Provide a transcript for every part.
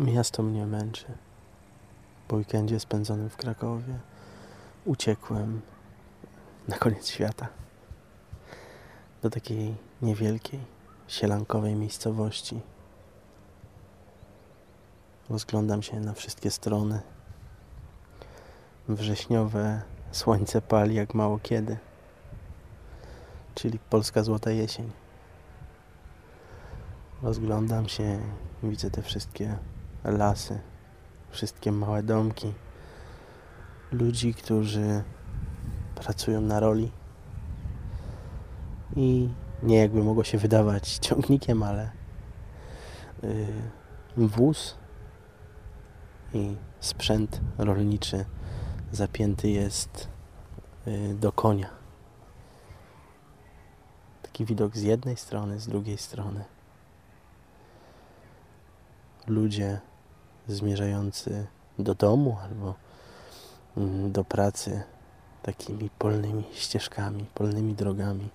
Miasto mnie męczy. Po weekendzie spędzonym w Krakowie uciekłem na koniec świata do takiej niewielkiej, sielankowej miejscowości. Rozglądam się na wszystkie strony. Wrześniowe słońce pali jak mało kiedy, czyli polska złota jesień. Rozglądam się, widzę te wszystkie lasy, wszystkie małe domki, ludzi, którzy pracują na roli i nie jakby mogło się wydawać ciągnikiem, ale yy, wóz i sprzęt rolniczy zapięty jest yy, do konia. Taki widok z jednej strony, z drugiej strony. Ludzie zmierzający do domu albo mm, do pracy takimi polnymi ścieżkami, polnymi drogami.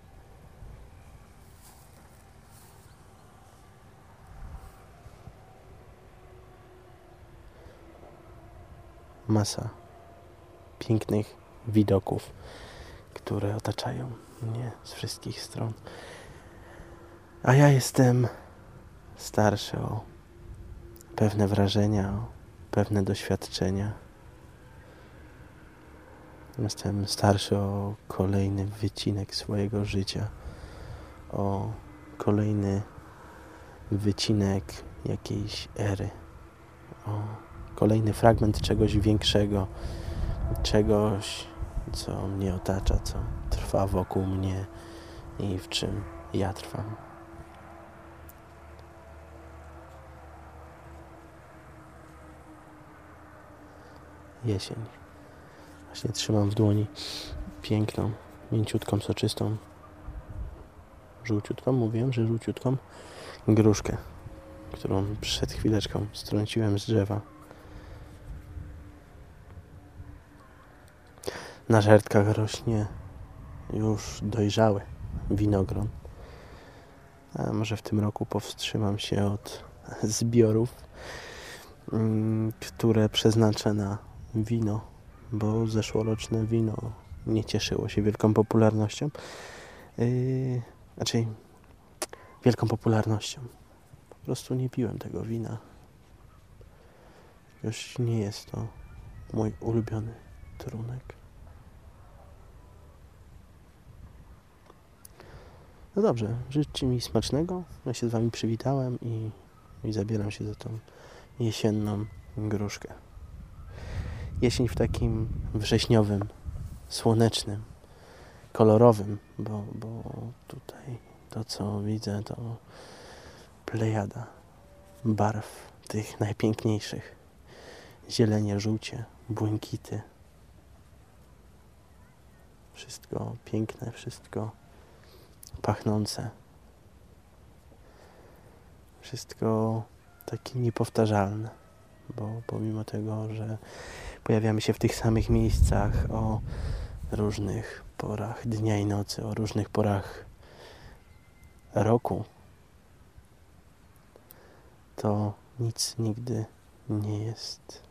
Masa pięknych widoków, które otaczają mnie z wszystkich stron. A ja jestem starszy o pewne wrażenia, pewne doświadczenia. Jestem starszy o kolejny wycinek swojego życia, o kolejny wycinek jakiejś ery, o kolejny fragment czegoś większego, czegoś, co mnie otacza, co trwa wokół mnie i w czym ja trwam. Jesień. Właśnie trzymam w dłoni piękną, mięciutką, soczystą, żółciutką, mówiłem, że żółciutką gruszkę, którą przed chwileczką strąciłem z drzewa. Na żertkach rośnie już dojrzały winogron. A może w tym roku powstrzymam się od zbiorów, mm, które przeznaczę na wino, bo zeszłoroczne wino nie cieszyło się wielką popularnością. Yy, znaczy, wielką popularnością. Po prostu nie piłem tego wina. Już nie jest to mój ulubiony trunek. No dobrze, życzcie mi smacznego. Ja się z Wami przywitałem i, i zabieram się za tą jesienną gruszkę. Jesień w takim wrześniowym, słonecznym, kolorowym, bo, bo tutaj to, co widzę, to plejada barw tych najpiękniejszych. Zielenie, żółcie, błękity. Wszystko piękne, wszystko pachnące. Wszystko takie niepowtarzalne, bo pomimo tego, że pojawiamy się w tych samych miejscach o różnych porach dnia i nocy, o różnych porach roku, to nic nigdy nie jest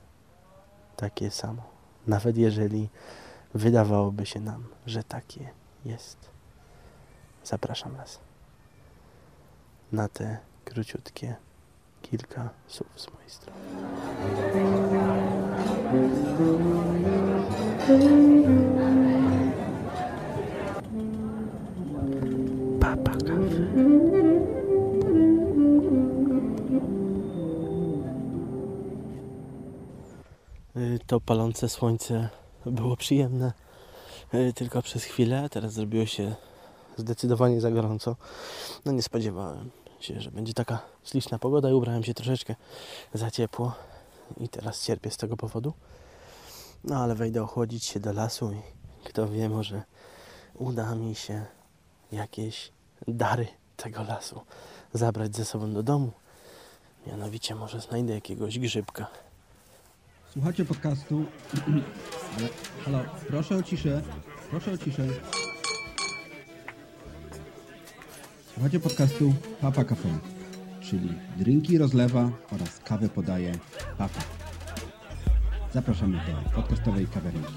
takie samo. Nawet jeżeli wydawałoby się nam, że takie jest. Zapraszam Was na te króciutkie kilka słów z mojej strony. Papa kawy. To palące słońce było przyjemne y, tylko przez chwilę, teraz zrobiło się zdecydowanie za gorąco. No nie spodziewałem się, że będzie taka śliczna pogoda i ubrałem się troszeczkę za ciepło i teraz cierpię z tego powodu. No ale wejdę ochłodzić się do lasu i kto wie, może uda mi się jakieś dary tego lasu zabrać ze sobą do domu. Mianowicie może znajdę jakiegoś grzybka. Słuchajcie podcastu. Halo, proszę o ciszę. Proszę o ciszę. Słuchajcie podcastu Papa Cafe. Czyli drinki rozlewa oraz kawę podaje papa. Zapraszamy do podcastowej kawiarenki.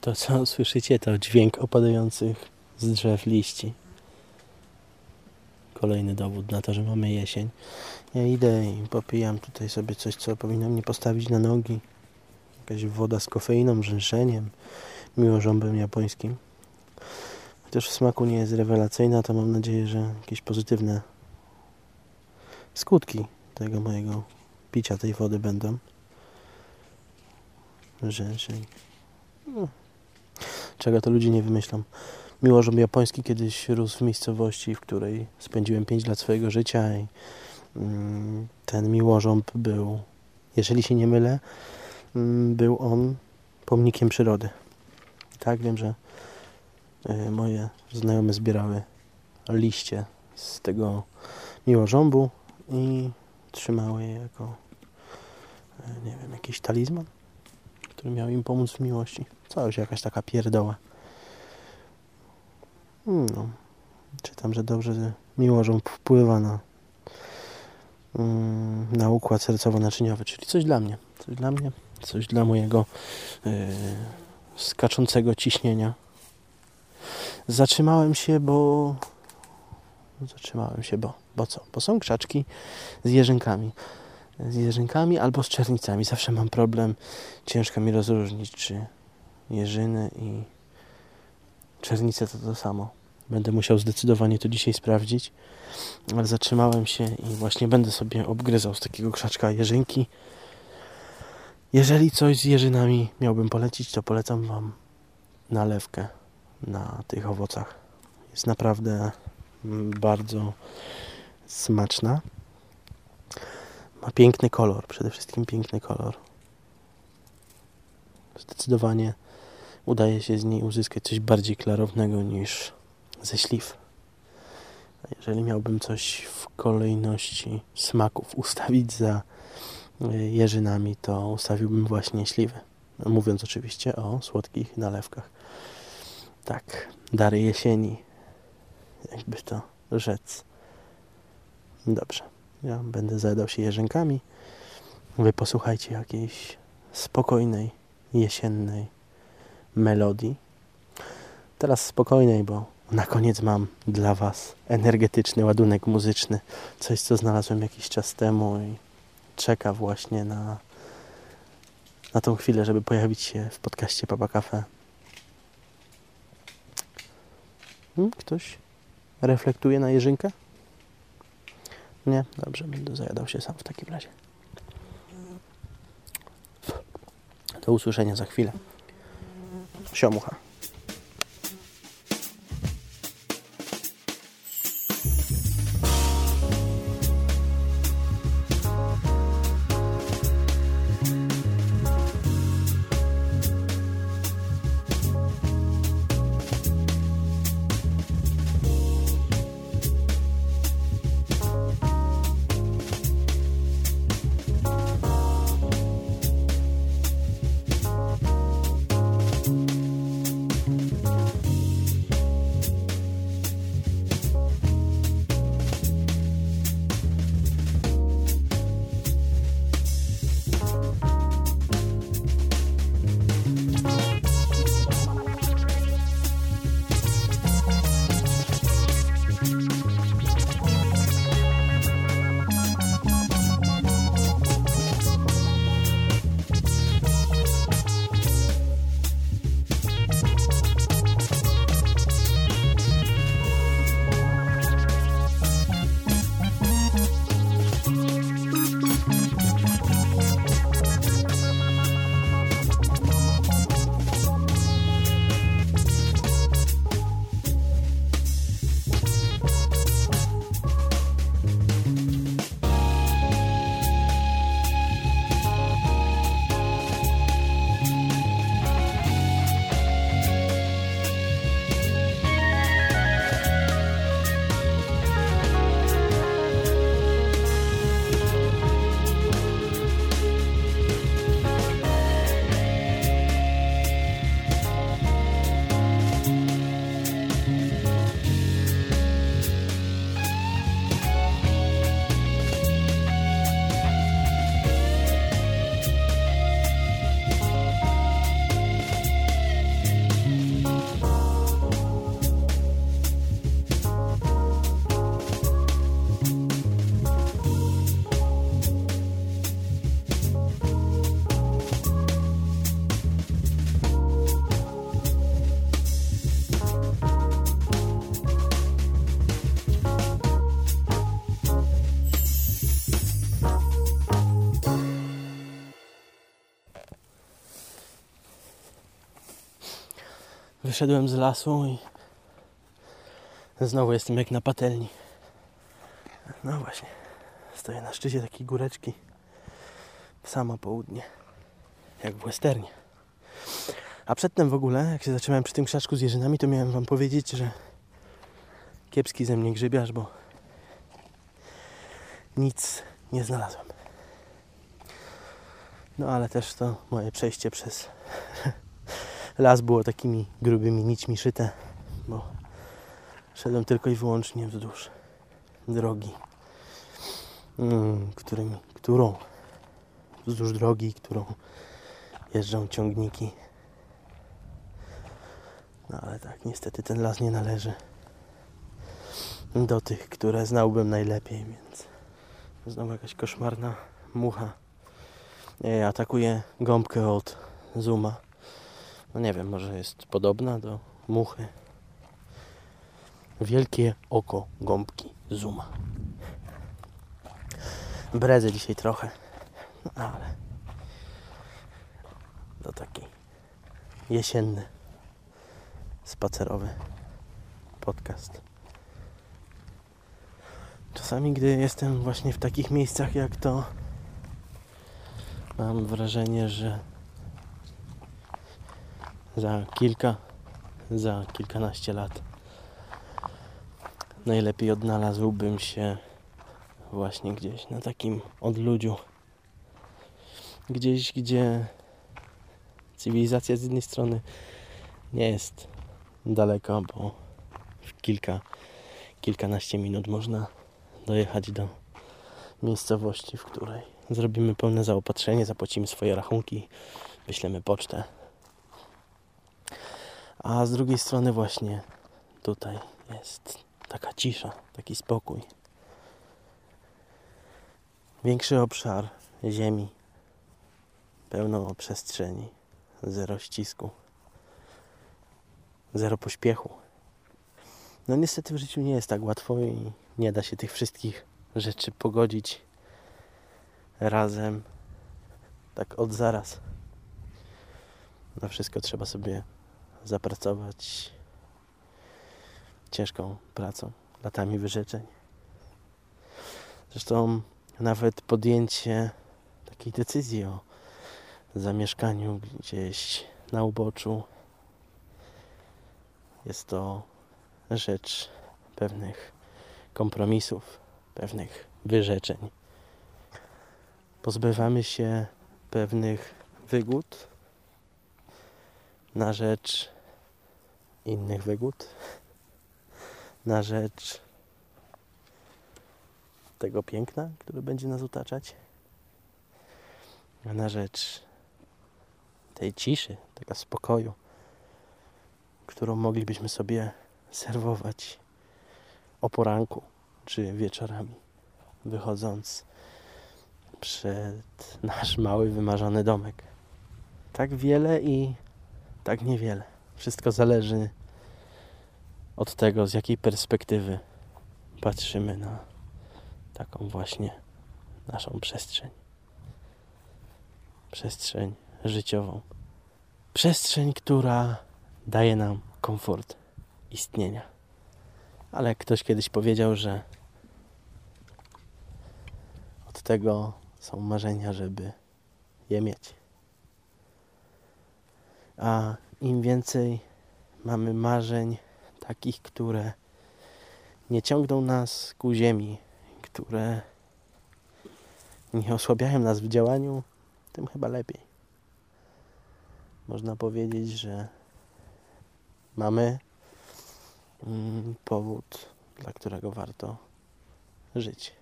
To co słyszycie to dźwięk opadających z drzew liści. Kolejny dowód na to, że mamy jesień. Ja idę i popijam tutaj sobie coś, co powinno mnie postawić na nogi. Jakaś woda z kofeiną, rzęszeniem, miłożąbem japońskim. Chociaż w smaku nie jest rewelacyjna, to mam nadzieję, że jakieś pozytywne skutki tego mojego picia tej wody będą. Rzęszeń. No. Czego to ludzie nie wymyślą. Miłożąb japoński kiedyś rósł w miejscowości, w której spędziłem 5 lat swojego życia i mm, ten miłożąb był, jeżeli się nie mylę, mm, był on pomnikiem przyrody. Tak, wiem, że y, moje znajome zbierały liście z tego miłożąbu i trzymały je jako, y, nie wiem, jakiś talizman, który miał im pomóc w miłości. Coś, jakaś taka pierdoła. No, czytam, że dobrze miłożąb wpływa na, mm, na układ sercowo-naczyniowy, czyli coś dla mnie. Coś dla mnie, coś dla mojego yy, skaczącego ciśnienia. Zatrzymałem się, bo... Zatrzymałem się, bo... Bo co? Bo są krzaczki z jeżynkami. Z jeżynkami albo z czernicami. Zawsze mam problem. Ciężko mi rozróżnić, czy jeżyny i czernice to to samo. Będę musiał zdecydowanie to dzisiaj sprawdzić. Ale zatrzymałem się i właśnie będę sobie obgryzał z takiego krzaczka jeżynki. Jeżeli coś z jeżynami miałbym polecić, to polecam Wam nalewkę na tych owocach. Jest naprawdę mm, bardzo smaczna. Ma piękny kolor, przede wszystkim piękny kolor. Zdecydowanie udaje się z niej uzyskać coś bardziej klarownego niż ze śliw. A jeżeli miałbym coś w kolejności smaków ustawić za jeżynami, to ustawiłbym właśnie śliwy. Mówiąc oczywiście o słodkich nalewkach. Tak, dary jesieni, jakby to rzec. Dobrze, ja będę zadał się jeżynkami. Wy posłuchajcie jakiejś spokojnej, jesiennej melodii. Teraz spokojnej, bo na koniec mam dla Was energetyczny ładunek muzyczny. Coś, co znalazłem jakiś czas temu i czeka właśnie na, na tą chwilę, żeby pojawić się w podcaście Papa Cafe. Hmm, ktoś reflektuje na Jerzynkę? Nie? Dobrze, będę zajadał się sam w takim razie. Do usłyszenia za chwilę. Siomucha. Wyszedłem z lasu i znowu jestem jak na patelni. No właśnie, stoję na szczycie takiej góreczki w samo południe, jak w westernie. A przedtem w ogóle, jak się zatrzymałem przy tym krzaczku z jeżynami, to miałem wam powiedzieć, że kiepski ze mnie grzybiarz, bo nic nie znalazłem. No ale też to moje przejście przez las było takimi grubymi nićmi szyte, bo szedłem tylko i wyłącznie wzdłuż drogi, mm, którą wzdłuż drogi, którą jeżdżą ciągniki. No ale tak, niestety ten las nie należy do tych, które znałbym najlepiej, więc znowu jakaś koszmarna mucha nie, atakuje gąbkę od Zuma. No nie wiem, może jest podobna do muchy. Wielkie oko gąbki Zuma. Bredzę dzisiaj trochę, no ale to taki jesienny, spacerowy podcast. Czasami, gdy jestem właśnie w takich miejscach jak to, mam wrażenie, że za kilka, za kilkanaście lat najlepiej odnalazłbym się właśnie gdzieś na takim odludziu. Gdzieś, gdzie cywilizacja z jednej strony nie jest daleko, bo w kilka, kilkanaście minut można dojechać do miejscowości, w której zrobimy pełne zaopatrzenie, zapłacimy swoje rachunki, wyślemy pocztę. A z drugiej strony właśnie tutaj jest taka cisza, taki spokój. Większy obszar ziemi, pełno przestrzeni, zero ścisku, zero pośpiechu. No niestety w życiu nie jest tak łatwo i nie da się tych wszystkich rzeczy pogodzić razem, tak od zaraz. Na wszystko trzeba sobie zapracować ciężką pracą, latami wyrzeczeń. Zresztą nawet podjęcie takiej decyzji o zamieszkaniu gdzieś na uboczu jest to rzecz pewnych kompromisów, pewnych wyrzeczeń. Pozbywamy się pewnych wygód na rzecz innych wygód, na rzecz tego piękna, które będzie nas otaczać, na rzecz tej ciszy, tego spokoju, którą moglibyśmy sobie serwować o poranku czy wieczorami, wychodząc przed nasz mały, wymarzony domek. Tak wiele i tak niewiele. Wszystko zależy od tego, z jakiej perspektywy patrzymy na taką właśnie naszą przestrzeń. Przestrzeń życiową. Przestrzeń, która daje nam komfort istnienia. Ale ktoś kiedyś powiedział, że od tego są marzenia, żeby je mieć. A im więcej mamy marzeń takich, które nie ciągną nas ku ziemi, które nie osłabiają nas w działaniu, tym chyba lepiej. Można powiedzieć, że mamy mm, powód, dla którego warto żyć.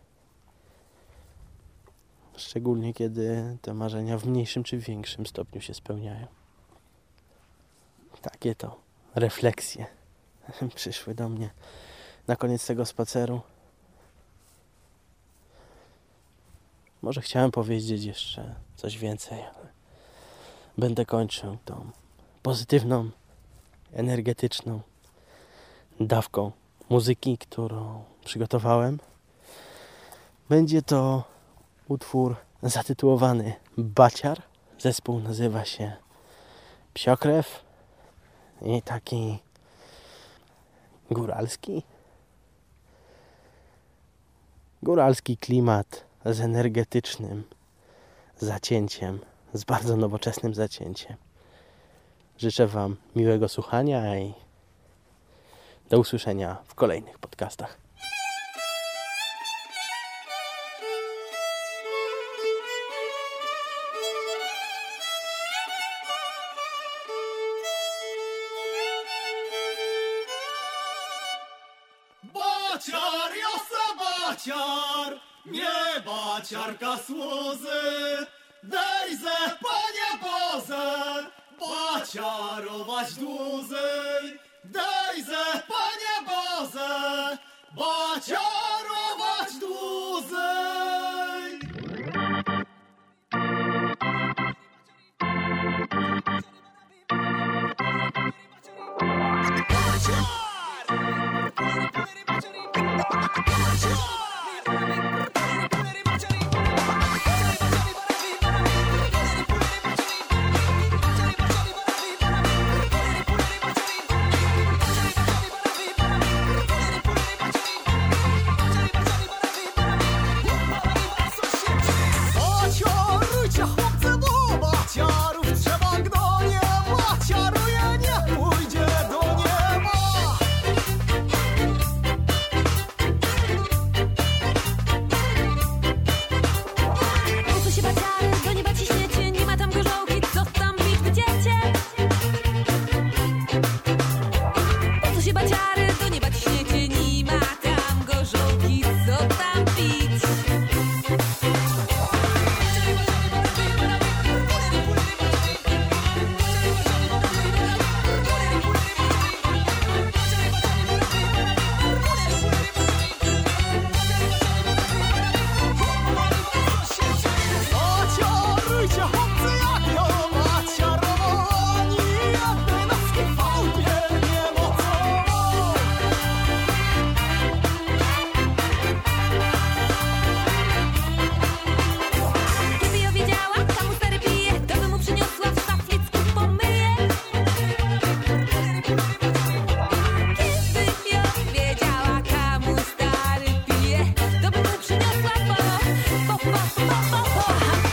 Szczególnie kiedy te marzenia w mniejszym czy większym stopniu się spełniają. Takie to refleksje przyszły do mnie na koniec tego spaceru. Może chciałem powiedzieć jeszcze coś więcej, ale będę kończył tą pozytywną, energetyczną dawką muzyki, którą przygotowałem. Będzie to utwór zatytułowany Baciar. Zespół nazywa się Psiokrew. i taki góralski. Góralski klimat z energetycznym zacięciem, z bardzo nowoczesnym zacięciem. Życzę Wam miłego słuchania i do usłyszenia w kolejnych podcastach. Baciarować dłużej. Dejże, panie Boże, baciar oh